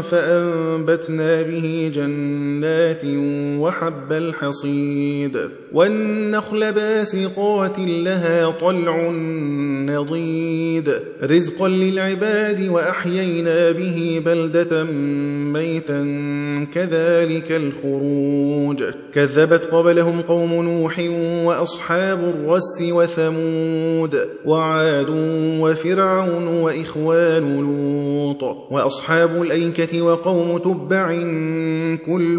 فأنبتنا به جنات وحب الحصيد والنخل باسقات لها طلع نضيد رزقا للعباد وأحيينا به بلدة ميتا كذلك الخروج كذبت قبلهم قوم نوح وأصحاب الرس وثمود وعاد وفرعون وإخوان لوط وأصحاب الأيكة وقوم تبع كل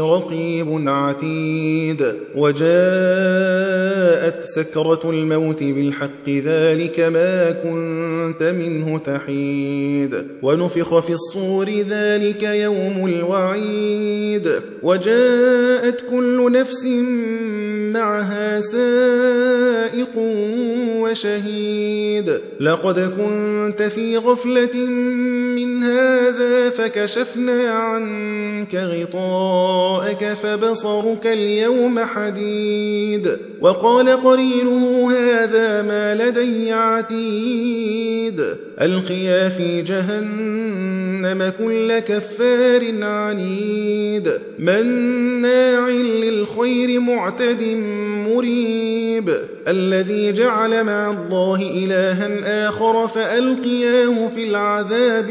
رقيب عتيد. وجاءت سكرة الموت بالحق ذلك ما كنت منه تحيد. ونفخ في الصور ذلك يوم الوعيد. وجاءت كل نفس معها سائق وشهيد. لقد كنت في غفلة من هذا فكشفنا عنك غطاءك فبصرك اليوم حديد. وقال قرينه هذا ما لدي عتيد. ألقيا في جهنم كل كفار عنيد. مناع للخير معتد مريب. الذي جعل مع الله إلها آخر فألقياه في العذاب